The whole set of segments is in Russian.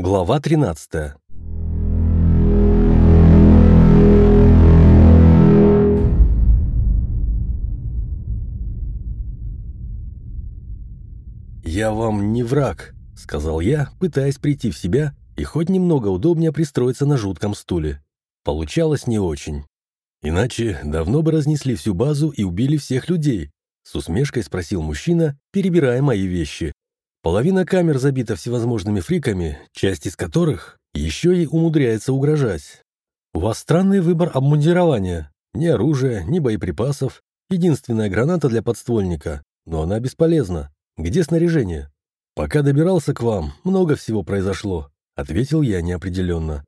Глава 13 «Я вам не враг», — сказал я, пытаясь прийти в себя и хоть немного удобнее пристроиться на жутком стуле. Получалось не очень. Иначе давно бы разнесли всю базу и убили всех людей, с усмешкой спросил мужчина, перебирая мои вещи. Половина камер забита всевозможными фриками, часть из которых еще и умудряется угрожать. У вас странный выбор обмундирования. Ни оружия, ни боеприпасов. Единственная граната для подствольника, но она бесполезна. Где снаряжение? Пока добирался к вам, много всего произошло, ответил я неопределенно.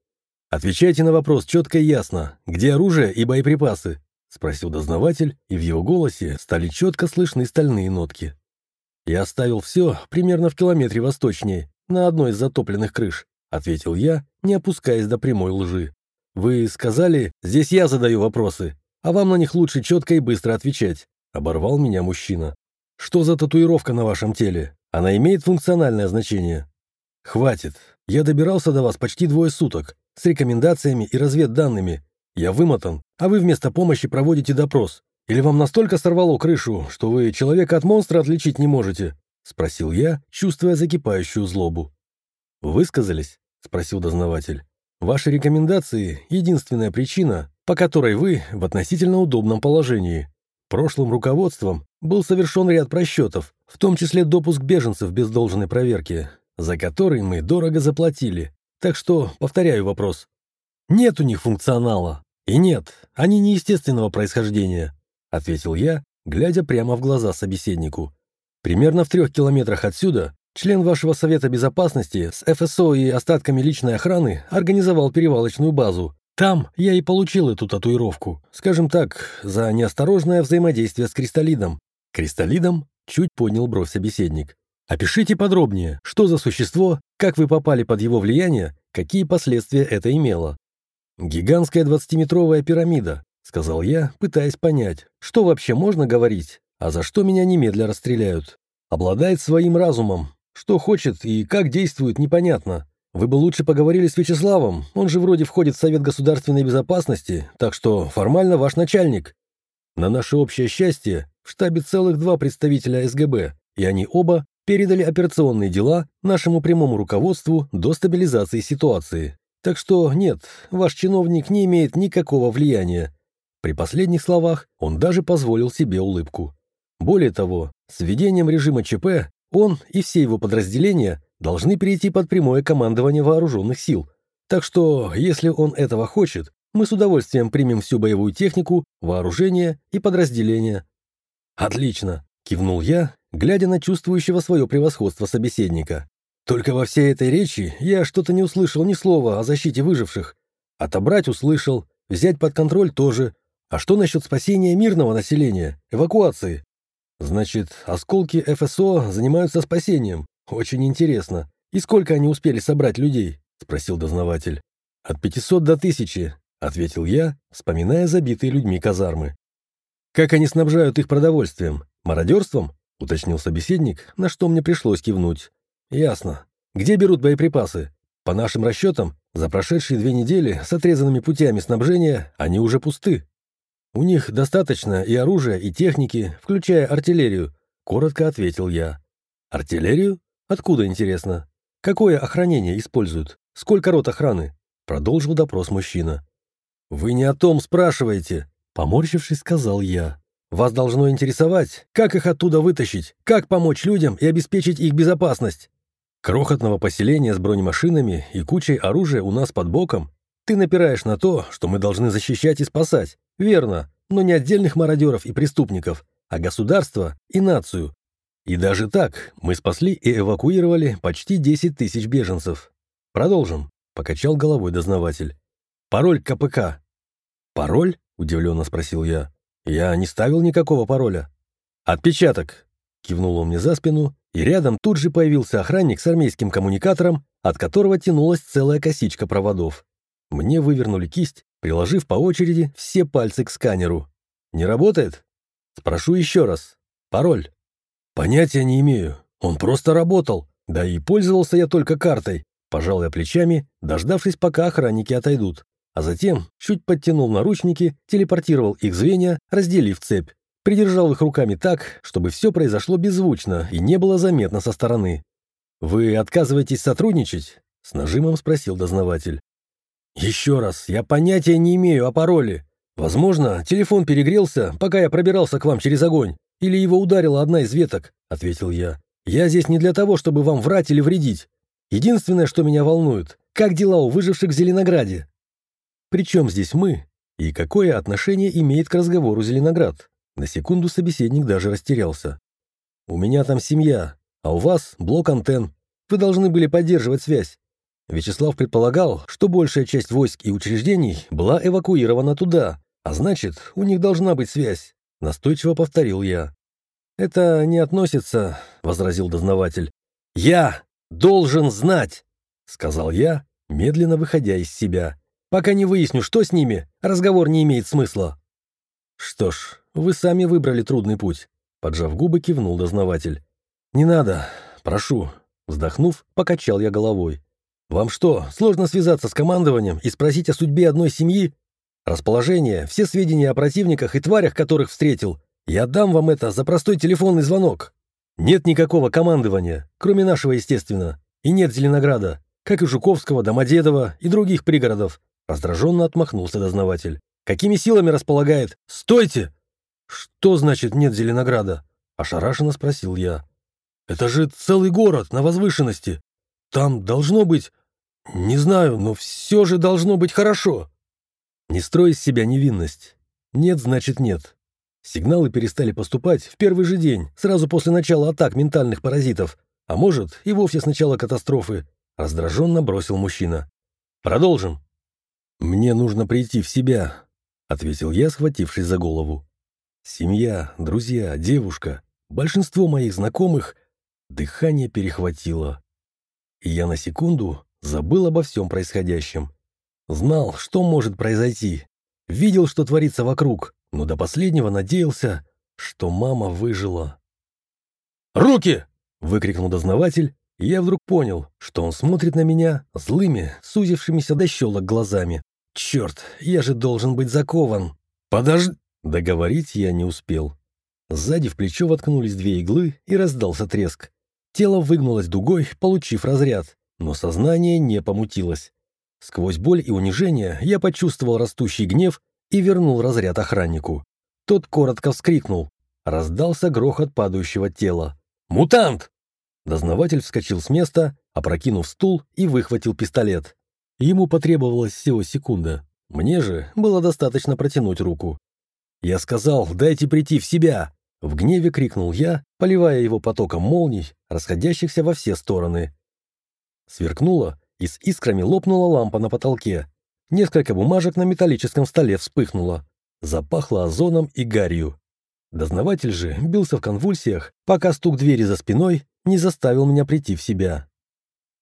Отвечайте на вопрос четко и ясно. Где оружие и боеприпасы? Спросил дознаватель, и в его голосе стали четко слышны стальные нотки. «Я оставил все примерно в километре восточнее, на одной из затопленных крыш», ответил я, не опускаясь до прямой лжи. «Вы сказали, здесь я задаю вопросы, а вам на них лучше четко и быстро отвечать», оборвал меня мужчина. «Что за татуировка на вашем теле? Она имеет функциональное значение?» «Хватит. Я добирался до вас почти двое суток, с рекомендациями и разведданными. Я вымотан, а вы вместо помощи проводите допрос. Или вам настолько сорвало крышу, что вы человека от монстра отличить не можете?» — спросил я, чувствуя закипающую злобу. «Высказались?» — спросил дознаватель. «Ваши рекомендации — единственная причина, по которой вы в относительно удобном положении. Прошлым руководством был совершен ряд просчетов, в том числе допуск беженцев без должной проверки, за который мы дорого заплатили. Так что повторяю вопрос. Нет у них функционала. И нет, они неестественного происхождения, ответил я, глядя прямо в глаза собеседнику. Примерно в трех километрах отсюда член вашего Совета Безопасности с ФСО и остатками личной охраны организовал перевалочную базу. Там я и получил эту татуировку, скажем так, за неосторожное взаимодействие с кристаллидом. Кристаллидом чуть поднял бровь собеседник. Опишите подробнее, что за существо, как вы попали под его влияние, какие последствия это имело. «Гигантская двадцатиметровая пирамида», — сказал я, пытаясь понять, что вообще можно говорить, а за что меня немедля расстреляют. Обладает своим разумом. Что хочет и как действует, непонятно. Вы бы лучше поговорили с Вячеславом, он же вроде входит в Совет государственной безопасности, так что формально ваш начальник. На наше общее счастье в штабе целых два представителя СГБ, и они оба передали операционные дела нашему прямому руководству до стабилизации ситуации. Так что нет, ваш чиновник не имеет никакого влияния. При последних словах он даже позволил себе улыбку. Более того, с введением режима ЧП он и все его подразделения должны перейти под прямое командование вооруженных сил. Так что, если он этого хочет, мы с удовольствием примем всю боевую технику, вооружение и подразделения. «Отлично!» – кивнул я, глядя на чувствующего свое превосходство собеседника. Только во всей этой речи я что-то не услышал ни слова о защите выживших. Отобрать услышал, взять под контроль тоже. А что насчет спасения мирного населения, эвакуации? Значит, осколки ФСО занимаются спасением. Очень интересно. И сколько они успели собрать людей? Спросил дознаватель. От 500 до 1000, ответил я, вспоминая забитые людьми казармы. Как они снабжают их продовольствием? Мародерством? Уточнил собеседник, на что мне пришлось кивнуть. «Ясно. Где берут боеприпасы? По нашим расчетам, за прошедшие две недели с отрезанными путями снабжения они уже пусты. У них достаточно и оружия, и техники, включая артиллерию», — коротко ответил я. «Артиллерию? Откуда, интересно? Какое охранение используют? Сколько рот охраны?» — продолжил допрос мужчина. «Вы не о том спрашиваете», — поморщившись, сказал я. «Вас должно интересовать, как их оттуда вытащить, как помочь людям и обеспечить их безопасность. Крохотного поселения с бронемашинами и кучей оружия у нас под боком? Ты напираешь на то, что мы должны защищать и спасать. Верно, но не отдельных мародеров и преступников, а государство и нацию. И даже так мы спасли и эвакуировали почти 10 тысяч беженцев. Продолжим, покачал головой дознаватель. Пароль КПК. Пароль? Удивленно спросил я. Я не ставил никакого пароля. Отпечаток. Кивнул он мне за спину и рядом тут же появился охранник с армейским коммуникатором, от которого тянулась целая косичка проводов. Мне вывернули кисть, приложив по очереди все пальцы к сканеру. «Не работает?» «Спрошу еще раз. Пароль?» «Понятия не имею. Он просто работал. Да и пользовался я только картой. Пожал я плечами, дождавшись, пока охранники отойдут. А затем чуть подтянул наручники, телепортировал их звенья, разделив цепь. Придержал их руками так, чтобы все произошло беззвучно и не было заметно со стороны. «Вы отказываетесь сотрудничать?» — с нажимом спросил дознаватель. «Еще раз, я понятия не имею о пароле. Возможно, телефон перегрелся, пока я пробирался к вам через огонь, или его ударила одна из веток», — ответил я. «Я здесь не для того, чтобы вам врать или вредить. Единственное, что меня волнует, как дела у выживших в Зеленограде?» «Причем здесь мы? И какое отношение имеет к разговору Зеленоград?» На секунду собеседник даже растерялся. «У меня там семья, а у вас блок антенн. Вы должны были поддерживать связь. Вячеслав предполагал, что большая часть войск и учреждений была эвакуирована туда, а значит, у них должна быть связь. Настойчиво повторил я. «Это не относится», — возразил дознаватель. «Я должен знать», — сказал я, медленно выходя из себя. «Пока не выясню, что с ними, разговор не имеет смысла». «Что ж, вы сами выбрали трудный путь», — поджав губы, кивнул дознаватель. «Не надо, прошу». Вздохнув, покачал я головой. «Вам что, сложно связаться с командованием и спросить о судьбе одной семьи? Расположение, все сведения о противниках и тварях, которых встретил. Я дам вам это за простой телефонный звонок. Нет никакого командования, кроме нашего, естественно. И нет Зеленограда, как и Жуковского, Домодедова и других пригородов». Раздраженно отмахнулся дознаватель. «Какими силами располагает? Стойте!» «Что значит нет Зеленограда?» Ошарашенно спросил я. Это же целый город на возвышенности. Там должно быть... Не знаю, но все же должно быть хорошо. Не строй из себя невинность. Нет, значит нет. Сигналы перестали поступать в первый же день, сразу после начала атак ментальных паразитов. А может, и вовсе с начала катастрофы. Раздраженно бросил мужчина. Продолжим. «Мне нужно прийти в себя», — ответил я, схватившись за голову. «Семья, друзья, девушка, большинство моих знакомых Дыхание перехватило. И я на секунду забыл обо всем происходящем. Знал, что может произойти. Видел, что творится вокруг, но до последнего надеялся, что мама выжила. «Руки!» — выкрикнул дознаватель, и я вдруг понял, что он смотрит на меня злыми, сузившимися до щелок глазами. «Черт, я же должен быть закован!» «Подожди!» Договорить я не успел. Сзади в плечо воткнулись две иглы, и раздался треск. Тело выгнулось дугой, получив разряд, но сознание не помутилось. Сквозь боль и унижение я почувствовал растущий гнев и вернул разряд охраннику. Тот коротко вскрикнул. Раздался грохот падающего тела. «Мутант!» Дознаватель вскочил с места, опрокинув стул и выхватил пистолет. Ему потребовалась всего секунда. Мне же было достаточно протянуть руку. Я сказал, дайте прийти в себя. В гневе крикнул я, поливая его потоком молний, расходящихся во все стороны. Сверкнуло, и с искрами лопнула лампа на потолке. Несколько бумажек на металлическом столе вспыхнуло. Запахло озоном и гарью. Дознаватель же бился в конвульсиях, пока стук двери за спиной не заставил меня прийти в себя.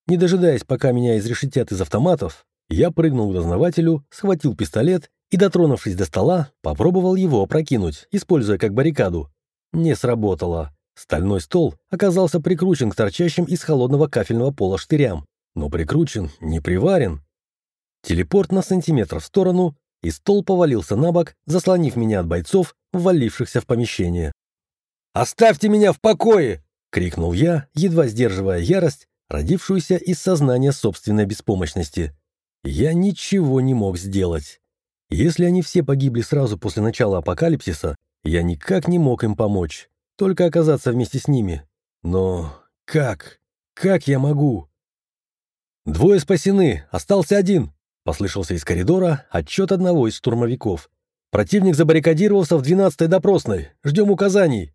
Не дожидаясь, пока меня изрешетят из автоматов, я прыгнул к дознавателю, схватил пистолет и, дотронувшись до стола, попробовал его опрокинуть, используя как баррикаду. Не сработало. Стальной стол оказался прикручен к торчащим из холодного кафельного пола штырям, но прикручен, не приварен. Телепорт на сантиметр в сторону, и стол повалился на бок, заслонив меня от бойцов, ввалившихся в помещение. «Оставьте меня в покое!» — крикнул я, едва сдерживая ярость, родившуюся из сознания собственной беспомощности. Я ничего не мог сделать. Если они все погибли сразу после начала апокалипсиса, я никак не мог им помочь, только оказаться вместе с ними. Но как? Как я могу? «Двое спасены, остался один», — послышался из коридора отчет одного из штурмовиков. «Противник забаррикадировался в двенадцатой допросной. Ждем указаний».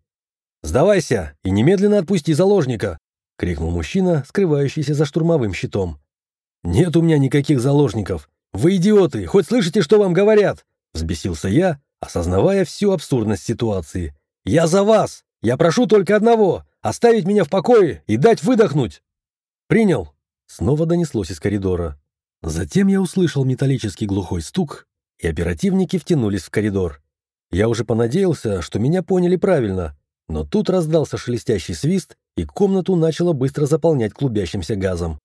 «Сдавайся и немедленно отпусти заложника», — крикнул мужчина, скрывающийся за штурмовым щитом. «Нет у меня никаких заложников. Вы идиоты, хоть слышите, что вам говорят?» Взбесился я, осознавая всю абсурдность ситуации. «Я за вас! Я прошу только одного — оставить меня в покое и дать выдохнуть!» «Принял!» — снова донеслось из коридора. Затем я услышал металлический глухой стук, и оперативники втянулись в коридор. Я уже понадеялся, что меня поняли правильно, но тут раздался шелестящий свист, и комнату начало быстро заполнять клубящимся газом.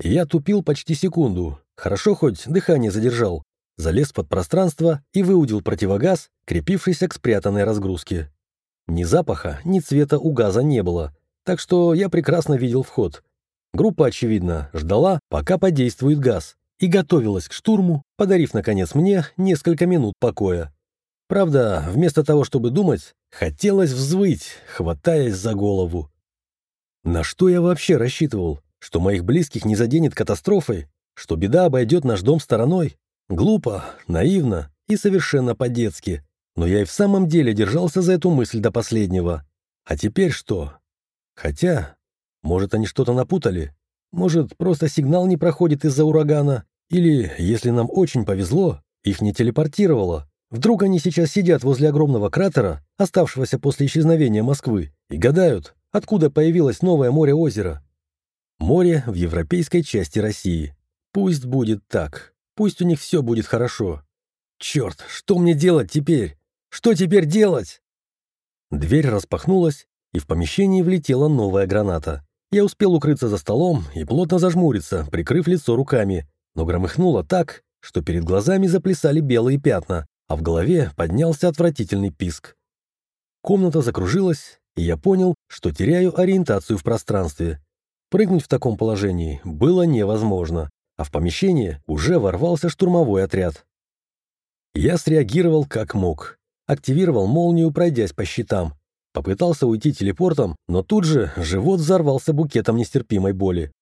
Я тупил почти секунду. Хорошо хоть дыхание задержал. Залез под пространство и выудил противогаз, крепившийся к спрятанной разгрузке. Ни запаха, ни цвета у газа не было, так что я прекрасно видел вход. Группа, очевидно, ждала, пока подействует газ, и готовилась к штурму, подарив, наконец, мне несколько минут покоя. Правда, вместо того, чтобы думать, хотелось взвыть, хватаясь за голову. На что я вообще рассчитывал? Что моих близких не заденет катастрофой? Что беда обойдет наш дом стороной? Глупо, наивно и совершенно по-детски. Но я и в самом деле держался за эту мысль до последнего. А теперь что? Хотя, может, они что-то напутали? Может, просто сигнал не проходит из-за урагана? Или, если нам очень повезло, их не телепортировало? Вдруг они сейчас сидят возле огромного кратера, оставшегося после исчезновения Москвы, и гадают, откуда появилось новое море-озеро? Море в европейской части России. Пусть будет так. Пусть у них все будет хорошо. Черт, что мне делать теперь? Что теперь делать? Дверь распахнулась, и в помещении влетела новая граната. Я успел укрыться за столом и плотно зажмуриться, прикрыв лицо руками, но громыхнуло так, что перед глазами заплясали белые пятна, а в голове поднялся отвратительный писк. Комната закружилась, и я понял, что теряю ориентацию в пространстве. Прыгнуть в таком положении было невозможно, а в помещение уже ворвался штурмовой отряд. Я среагировал как мог. Активировал молнию, пройдясь по щитам. Попытался уйти телепортом, но тут же живот взорвался букетом нестерпимой боли.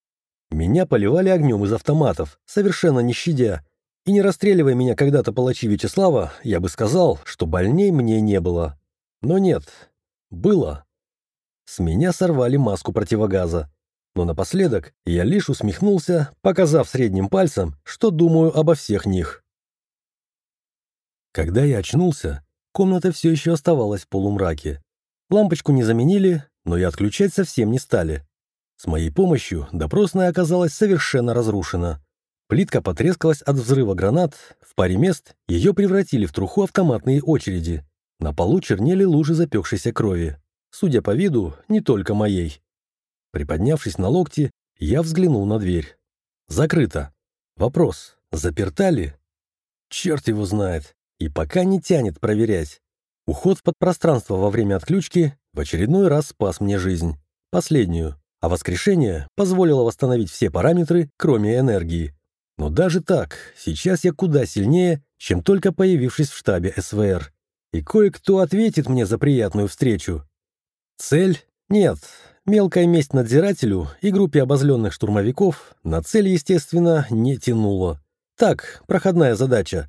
Меня поливали огнем из автоматов, совершенно не щадя. И не расстреливая меня когда-то палачи Вячеслава, я бы сказал, что больней мне не было. Но нет, было. С меня сорвали маску противогаза. Но напоследок я лишь усмехнулся, показав средним пальцем, что думаю обо всех них. Когда я очнулся, комната все еще оставалась в полумраке. Лампочку не заменили, но и отключать совсем не стали. С моей помощью допросная оказалась совершенно разрушена. Плитка потрескалась от взрыва гранат, в паре мест ее превратили в труху автоматные очереди. На полу чернели лужи запекшейся крови. Судя по виду, не только моей. Приподнявшись на локти, я взглянул на дверь. Закрыто. Вопрос, заперта ли? Черт его знает. И пока не тянет проверять. Уход в подпространство во время отключки в очередной раз спас мне жизнь. Последнюю. А воскрешение позволило восстановить все параметры, кроме энергии. Но даже так, сейчас я куда сильнее, чем только появившись в штабе СВР. И кое-кто ответит мне за приятную встречу. Цель? Нет. Мелкая месть надзирателю и группе обозленных штурмовиков на цель, естественно, не тянула. Так, проходная задача.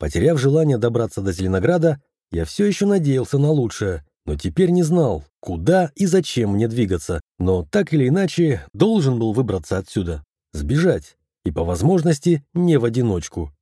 Потеряв желание добраться до Зеленограда, я все еще надеялся на лучшее, но теперь не знал, куда и зачем мне двигаться, но так или иначе должен был выбраться отсюда, сбежать, и по возможности не в одиночку.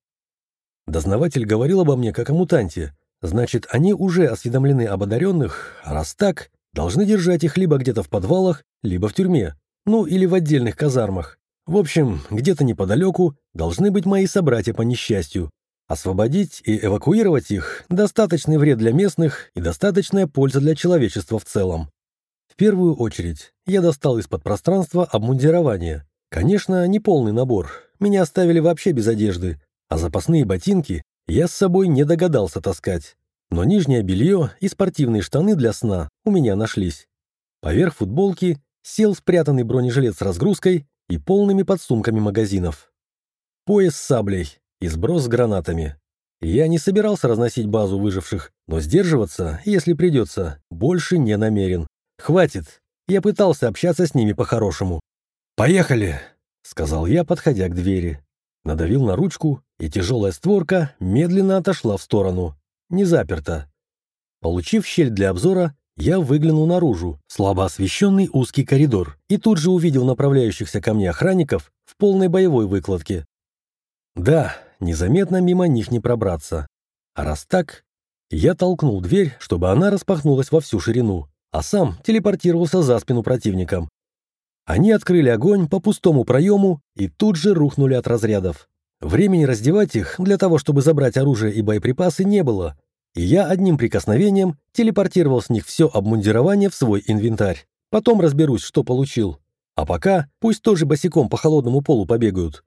Дознаватель говорил обо мне как о мутанте, значит, они уже осведомлены об одаренных, а раз так, должны держать их либо где-то в подвалах, либо в тюрьме, ну или в отдельных казармах. В общем, где-то неподалеку должны быть мои собратья по несчастью, Освободить и эвакуировать их – достаточный вред для местных и достаточная польза для человечества в целом. В первую очередь, я достал из-под пространства обмундирование. Конечно, не полный набор, меня оставили вообще без одежды, а запасные ботинки я с собой не догадался таскать. Но нижнее белье и спортивные штаны для сна у меня нашлись. Поверх футболки сел спрятанный бронежилет с разгрузкой и полными подсумками магазинов. Пояс с саблей, и сброс с гранатами. Я не собирался разносить базу выживших, но сдерживаться, если придется, больше не намерен. Хватит. Я пытался общаться с ними по-хорошему. «Поехали!» — сказал я, подходя к двери. Надавил на ручку, и тяжелая створка медленно отошла в сторону. Не заперта. Получив щель для обзора, я выглянул наружу, слабо освещенный узкий коридор, и тут же увидел направляющихся ко мне охранников в полной боевой выкладке. Да, незаметно мимо них не пробраться. А раз так, я толкнул дверь, чтобы она распахнулась во всю ширину, а сам телепортировался за спину противникам. Они открыли огонь по пустому проему и тут же рухнули от разрядов. Времени раздевать их для того, чтобы забрать оружие и боеприпасы, не было, и я одним прикосновением телепортировал с них все обмундирование в свой инвентарь. Потом разберусь, что получил. А пока пусть тоже босиком по холодному полу побегают.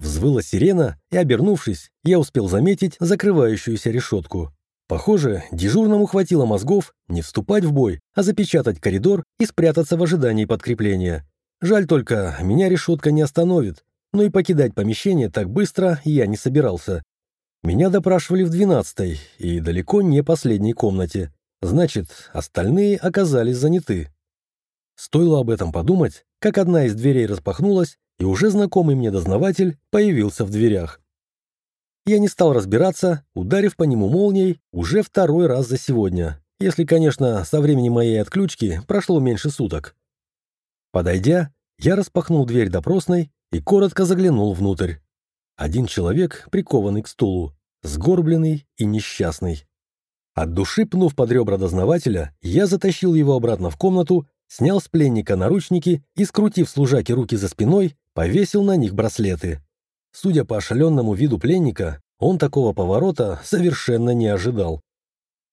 Взвыла сирена, и, обернувшись, я успел заметить закрывающуюся решетку. Похоже, дежурному хватило мозгов не вступать в бой, а запечатать коридор и спрятаться в ожидании подкрепления. Жаль только, меня решетка не остановит, но и покидать помещение так быстро я не собирался. Меня допрашивали в двенадцатой и далеко не последней комнате. Значит, остальные оказались заняты. Стоило об этом подумать, как одна из дверей распахнулась, и уже знакомый мне дознаватель появился в дверях. Я не стал разбираться, ударив по нему молнией уже второй раз за сегодня, если, конечно, со времени моей отключки прошло меньше суток. Подойдя, я распахнул дверь допросной и коротко заглянул внутрь. Один человек, прикованный к стулу, сгорбленный и несчастный. От души пнув под ребра дознавателя, я затащил его обратно в комнату, снял с пленника наручники и, скрутив служаки руки за спиной, повесил на них браслеты. Судя по ошаленному виду пленника, он такого поворота совершенно не ожидал.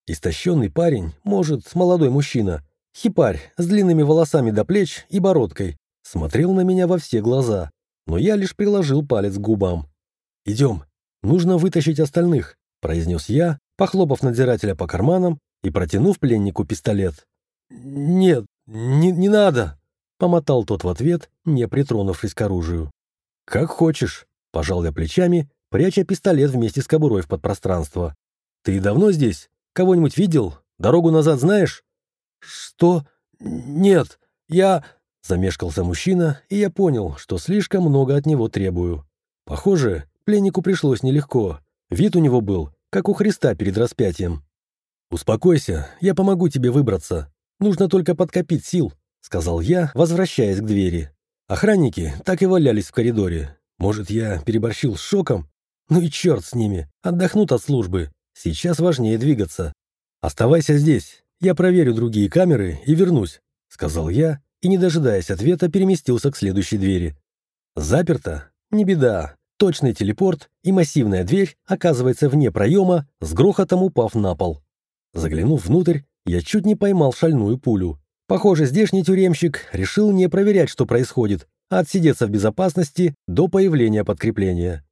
Истощенный парень, может, молодой мужчина, хипарь с длинными волосами до плеч и бородкой, смотрел на меня во все глаза, но я лишь приложил палец к губам. «Идем, нужно вытащить остальных», — произнес я, похлопав надзирателя по карманам и протянув пленнику пистолет. «Нет, не, не надо», — помотал тот в ответ, не притронувшись к оружию. «Как хочешь», — пожал я плечами, пряча пистолет вместе с кобурой в подпространство. «Ты давно здесь? Кого-нибудь видел? Дорогу назад знаешь?» «Что? Нет, я...» Замешкался мужчина, и я понял, что слишком много от него требую. Похоже, пленнику пришлось нелегко. Вид у него был, как у Христа перед распятием. «Успокойся, я помогу тебе выбраться. Нужно только подкопить сил», — сказал я, возвращаясь к двери. Охранники так и валялись в коридоре. Может, я переборщил с шоком? Ну и черт с ними, отдохнут от службы. Сейчас важнее двигаться. «Оставайся здесь, я проверю другие камеры и вернусь», — сказал я и, не дожидаясь ответа, переместился к следующей двери. Заперто? Не беда. Точный телепорт, и массивная дверь оказывается вне проема, с грохотом упав на пол. Заглянув внутрь, я чуть не поймал шальную пулю. Похоже, здешний тюремщик решил не проверять, что происходит, а отсидеться в безопасности до появления подкрепления.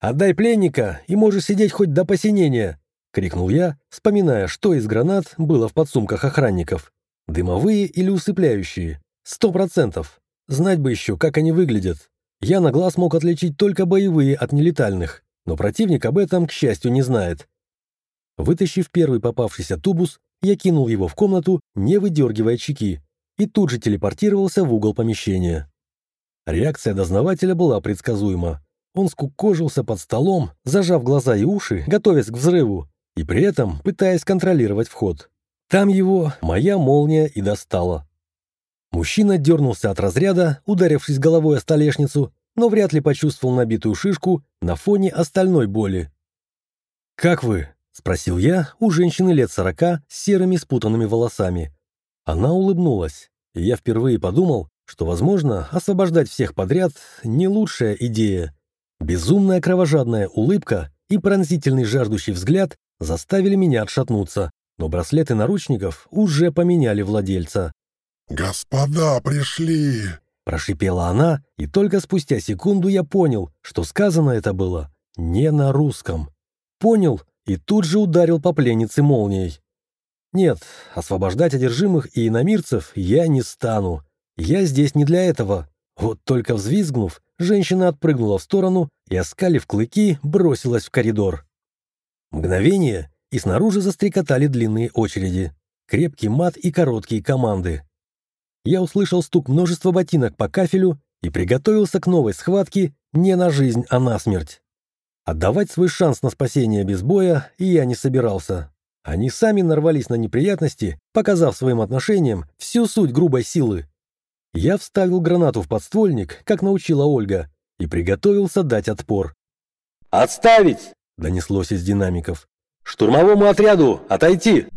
«Отдай пленника, и можешь сидеть хоть до посинения!» — крикнул я, вспоминая, что из гранат было в подсумках охранников. Дымовые или усыпляющие? Сто процентов. Знать бы еще, как они выглядят. Я на глаз мог отличить только боевые от нелетальных, но противник об этом, к счастью, не знает. Вытащив первый попавшийся тубус, я кинул его в комнату, не выдергивая чеки, и тут же телепортировался в угол помещения. Реакция дознавателя была предсказуема. Он скукожился под столом, зажав глаза и уши, готовясь к взрыву, и при этом пытаясь контролировать вход. Там его моя молния и достала. Мужчина дернулся от разряда, ударившись головой о столешницу, но вряд ли почувствовал набитую шишку на фоне остальной боли. «Как вы?» — спросил я у женщины лет сорока с серыми спутанными волосами. Она улыбнулась, и я впервые подумал, что, возможно, освобождать всех подряд — не лучшая идея. Безумная кровожадная улыбка и пронзительный жаждущий взгляд заставили меня отшатнуться но браслеты наручников уже поменяли владельца. «Господа пришли!» Прошипела она, и только спустя секунду я понял, что сказано это было не на русском. Понял и тут же ударил по пленнице молнией. Нет, освобождать одержимых и иномирцев я не стану. Я здесь не для этого. Вот только взвизгнув, женщина отпрыгнула в сторону и, оскалив клыки, бросилась в коридор. Мгновение, и снаружи застрекотали длинные очереди, крепкий мат и короткие команды. Я услышал стук множества ботинок по кафелю и приготовился к новой схватке не на жизнь, а на смерть. Отдавать свой шанс на спасение без боя я не собирался. Они сами нарвались на неприятности, показав своим отношениям всю суть грубой силы. Я вставил гранату в подствольник, как научила Ольга, и приготовился дать отпор. «Отставить!» — донеслось из динамиков. «Штурмовому отряду отойти!»